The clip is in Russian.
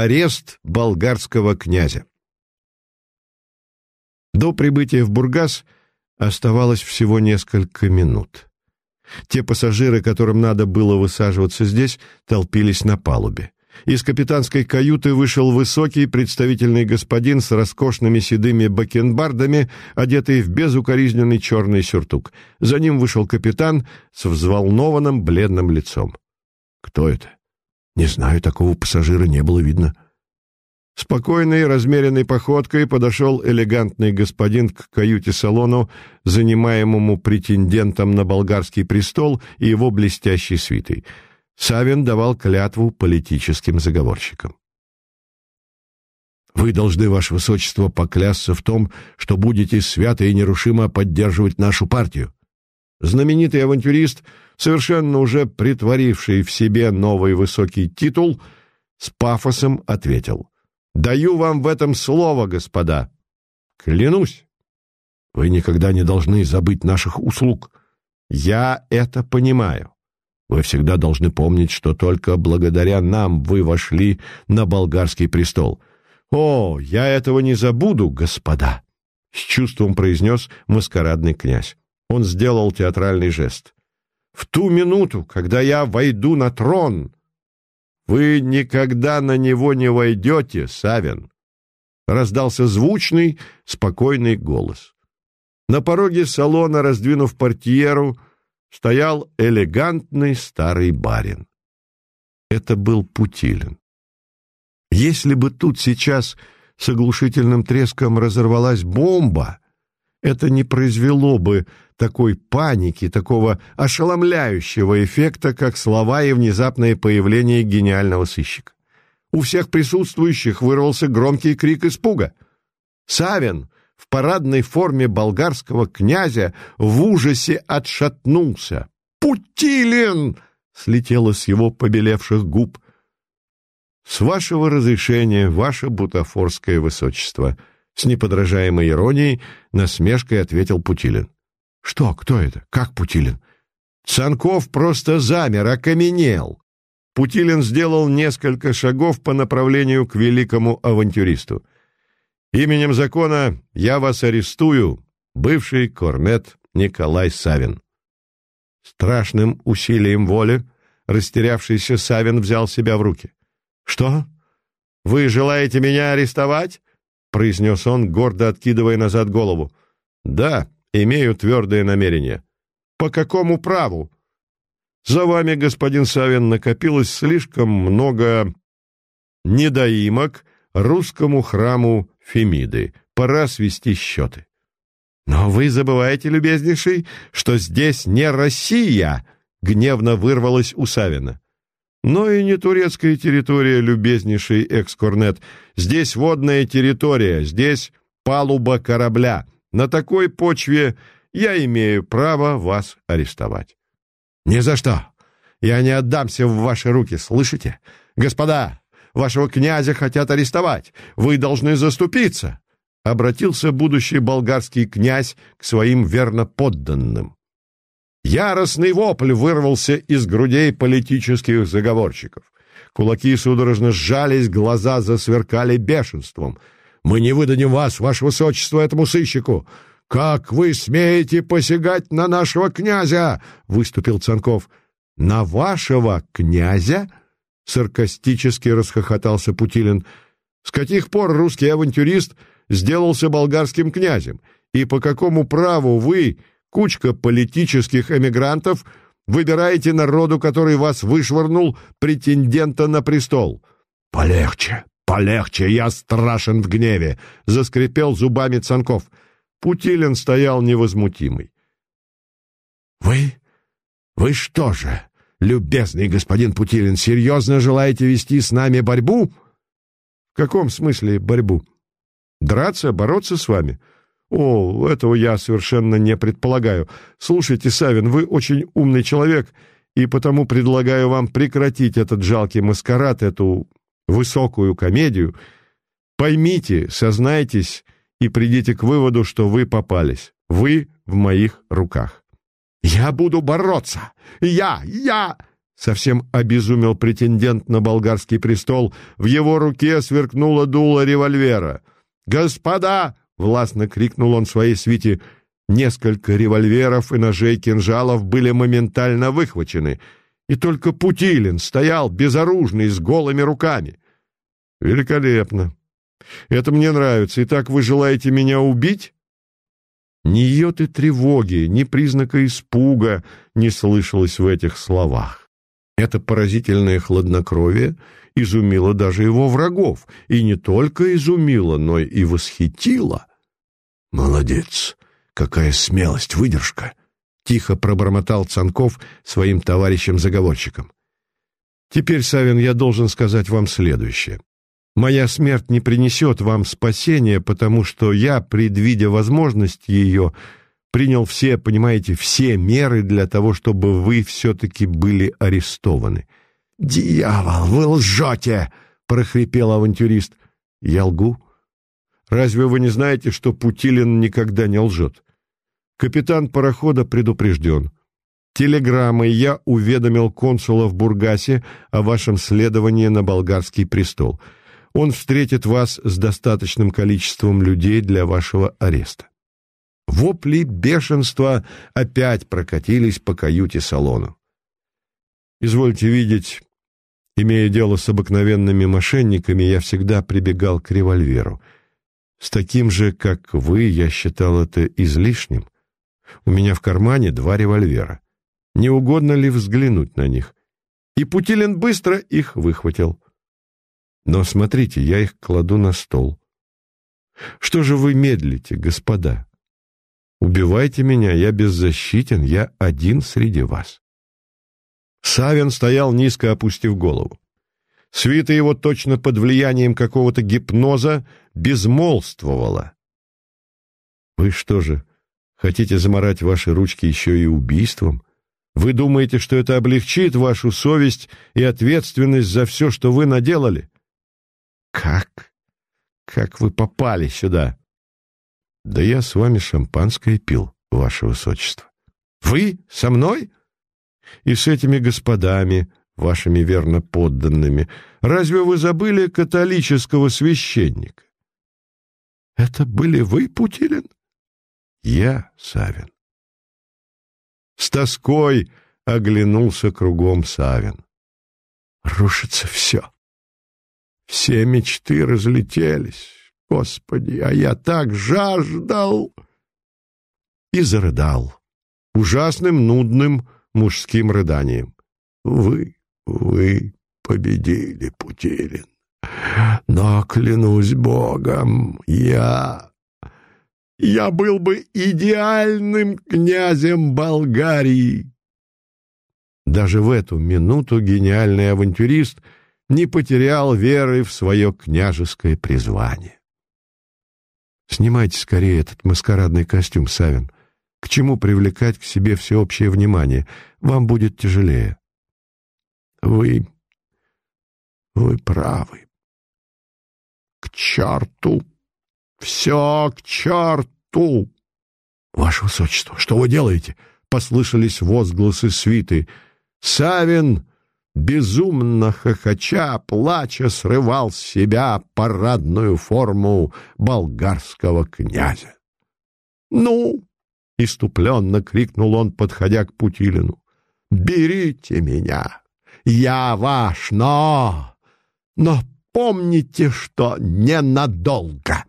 Арест болгарского князя. До прибытия в Бургас оставалось всего несколько минут. Те пассажиры, которым надо было высаживаться здесь, толпились на палубе. Из капитанской каюты вышел высокий представительный господин с роскошными седыми бакенбардами, одетый в безукоризненный черный сюртук. За ним вышел капитан с взволнованным бледным лицом. «Кто это?» «Не знаю, такого пассажира не было видно». Спокойной, размеренной походкой подошел элегантный господин к каюте-салону, занимаемому претендентом на болгарский престол и его блестящей свитой — Савин давал клятву политическим заговорщикам. «Вы должны, Ваше Высочество, поклясться в том, что будете свято и нерушимо поддерживать нашу партию». Знаменитый авантюрист, совершенно уже притворивший в себе новый высокий титул, с пафосом ответил. «Даю вам в этом слово, господа. Клянусь, вы никогда не должны забыть наших услуг. Я это понимаю. Вы всегда должны помнить, что только благодаря нам вы вошли на болгарский престол. О, я этого не забуду, господа, с чувством произнес маскарадный князь. Он сделал театральный жест. В ту минуту, когда я войду на трон, вы никогда на него не войдете, Савин. Раздался звучный, спокойный голос. На пороге салона, раздвинув портьеру, стоял элегантный старый барин. Это был Путилин. Если бы тут сейчас с оглушительным треском разорвалась бомба, это не произвело бы такой паники, такого ошеломляющего эффекта, как слова и внезапное появление гениального сыщика. У всех присутствующих вырвался громкий крик испуга. Савин, в парадной форме болгарского князя в ужасе отшатнулся. «Путилин!» — слетело с его побелевших губ. «С вашего разрешения, ваше бутафорское высочество!» С неподражаемой иронией насмешкой ответил Путилин. «Что? Кто это? Как Путилин?» Цанков просто замер, окаменел. Путилин сделал несколько шагов по направлению к великому авантюристу. Именем закона я вас арестую, бывший корнет Николай Савин. Страшным усилием воли растерявшийся Савин взял себя в руки. Что? Вы желаете меня арестовать? Произнес он, гордо откидывая назад голову. Да, имею твердое намерение. По какому праву? За вами, господин Савин, накопилось слишком много недоимок русскому храму Фемиды. Пора свести счеты. Но вы забываете, любезнейший, что здесь не Россия, гневно вырвалась у Савина. Но и не турецкая территория, любезнейший экскорнет. Здесь водная территория, здесь палуба корабля. На такой почве я имею право вас арестовать. Ни за что. Я не отдамся в ваши руки, слышите? Господа, Вашего князя хотят арестовать. Вы должны заступиться!» Обратился будущий болгарский князь к своим верноподданным. Яростный вопль вырвался из грудей политических заговорщиков. Кулаки судорожно сжались, глаза засверкали бешенством. «Мы не выдадим вас, ваше высочество, этому сыщику! Как вы смеете посягать на нашего князя?» — выступил Цанков. «На вашего князя?» саркастически расхохотался Путилин. С каких пор русский авантюрист сделался болгарским князем? И по какому праву вы, кучка политических эмигрантов, выбираете народу, который вас вышвырнул, претендента на престол? Полегче, полегче, я страшен в гневе, заскрипел зубами Цанков. Путилин стоял невозмутимый. Вы вы что же, любезный господин Путилин, серьезно желаете вести с нами борьбу? В каком смысле борьбу? Драться, бороться с вами? О, этого я совершенно не предполагаю. Слушайте, Савин, вы очень умный человек, и потому предлагаю вам прекратить этот жалкий маскарад, эту высокую комедию. Поймите, сознайтесь и придите к выводу, что вы попались. Вы в моих руках. «Я буду бороться! Я! Я!» Совсем обезумел претендент на болгарский престол. В его руке сверкнуло дуло револьвера. «Господа!» — властно крикнул он своей свите. Несколько револьверов и ножей кинжалов были моментально выхвачены, и только Путилин стоял безоружный, с голыми руками. «Великолепно! Это мне нравится. Итак, вы желаете меня убить?» Ни йоты тревоги, ни признака испуга не слышалось в этих словах. Это поразительное хладнокровие изумило даже его врагов, и не только изумило, но и восхитило. «Молодец! Какая смелость, выдержка!» — тихо пробормотал Цанков своим товарищам-заговорщикам. «Теперь, Савин, я должен сказать вам следующее. Моя смерть не принесет вам спасения, потому что я, предвидя возможность ее, принял все, понимаете, все меры для того, чтобы вы все-таки были арестованы. «Дьявол, вы лжете!» — прохрипел авантюрист. «Я лгу? Разве вы не знаете, что Путилин никогда не лжет? Капитан парохода предупрежден. Телеграммой я уведомил консула в Бургасе о вашем следовании на болгарский престол. Он встретит вас с достаточным количеством людей для вашего ареста. Вопли бешенства опять прокатились по каюте-салону. Извольте видеть, имея дело с обыкновенными мошенниками, я всегда прибегал к револьверу. С таким же, как вы, я считал это излишним. У меня в кармане два револьвера. Не угодно ли взглянуть на них? И Путилин быстро их выхватил. Но смотрите, я их кладу на стол. Что же вы медлите, господа? Убивайте меня, я беззащитен, я один среди вас. Савин стоял низко опустив голову. Свита его точно под влиянием какого-то гипноза безмолвствовала. Вы что же, хотите заморать ваши ручки еще и убийством? Вы думаете, что это облегчит вашу совесть и ответственность за все, что вы наделали? Как? Как вы попали сюда? Да я с вами шампанское пил, ваше высочество. Вы со мной? И с этими господами, вашими верно подданными. Разве вы забыли католического священника? Это были вы, Путилин? Я, Савин. С тоской оглянулся кругом Савин. Рушится все. Все мечты разлетелись. Господи, а я так жаждал!» И зарыдал ужасным, нудным мужским рыданием. «Вы, вы победили, Путилин, но, клянусь Богом, я... я был бы идеальным князем Болгарии!» Даже в эту минуту гениальный авантюрист не потерял веры в свое княжеское призвание. Снимайте скорее этот маскарадный костюм, Савин. К чему привлекать к себе всеобщее внимание? Вам будет тяжелее. Вы... вы правы. К черту! Все к черту! Ваше Высочество, что вы делаете? Послышались возгласы свиты. Савин безумно хохоча, плача, срывал с себя парадную форму болгарского князя. «Ну!» — иступленно крикнул он, подходя к Путилину. «Берите меня! Я ваш, но... но помните, что ненадолго!»